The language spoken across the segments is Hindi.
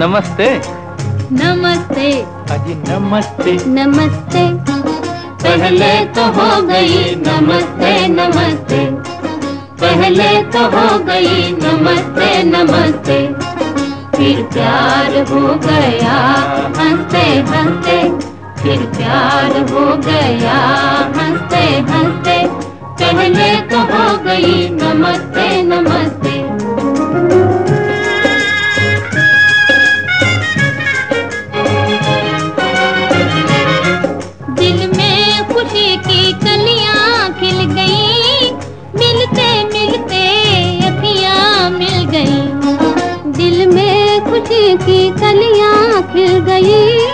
नमस्ते। नमस्ते। अजी नमस्ते। नमस्ते। पहले तो हो गई नमस्ते नमस्ते। पहले तो हो गई नमस्ते नमस्ते। फिर प्यार हो गया हँसते हँसते। फिर प्यार हो गया हँसते हँसते। पहले तो हो गई नमस्ते गई।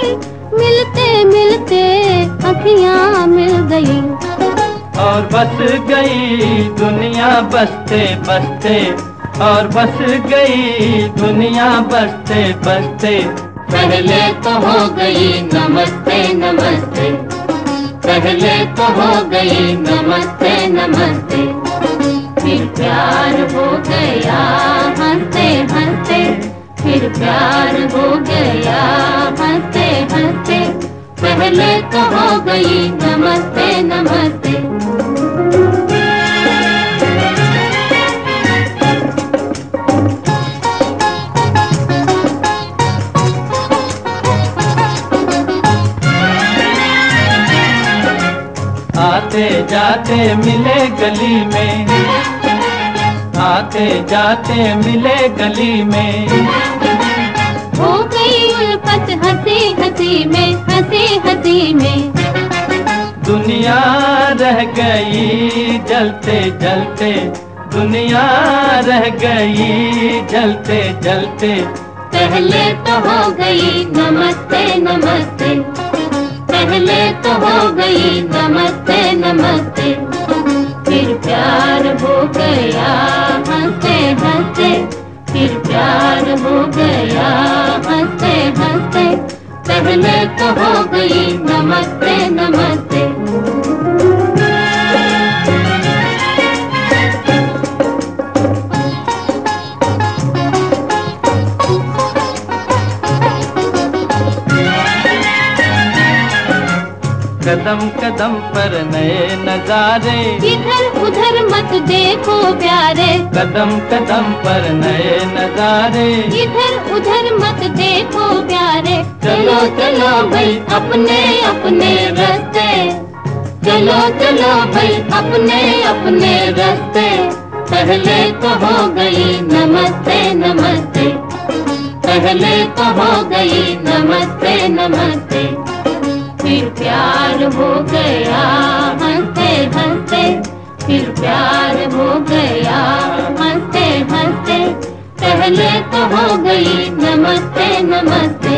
मिलते मिलते अखियाँ मिल गई। और बस गई दुनिया बसते बसते। और बस गई दुनिया बसते बसते। पहले तो हो गई नमस्ते नमस्ते। पहले तो हो गई नमस्ते नमस्ते। हँसते पहले तो हो गई नमस्ते नमस्ते। आते जाते मिले गली में। आते जाते मिले गली में। हो गई उल्फत हँसी हँसी में हँसी हँसी में। दुनिया रह गई जलते जलते दुनिया रह गई जलते जलते। पहले तो हो गई नमस्ते नमस्ते। पहले तो हो गई नमस्ते नमस्ते। फिर प्यार हो गया हँसते हँसते फिर प्यार हो गया। पहले तो हो गई नमस्ते नमस्ते। कदम कदम पर नए नजारे। इधर उधर मत देखो प्यारे। कदम कदम पर नए नजारे। इधर उधर मत देखो प्यारे। चलो चलो भाई अपने अपने रास्ते। चलो चलो भाई अपने अपने रास्ते। पहले तो हो गई नमस्ते नमस्ते। पहले तो हो गई नमस्ते नमस्ते। फिर प्यार हो गया, हँसते हँसते, फिर प्यार हो गया, हँसते हँसते, पहले तो हो गई नमस्ते नमस्ते।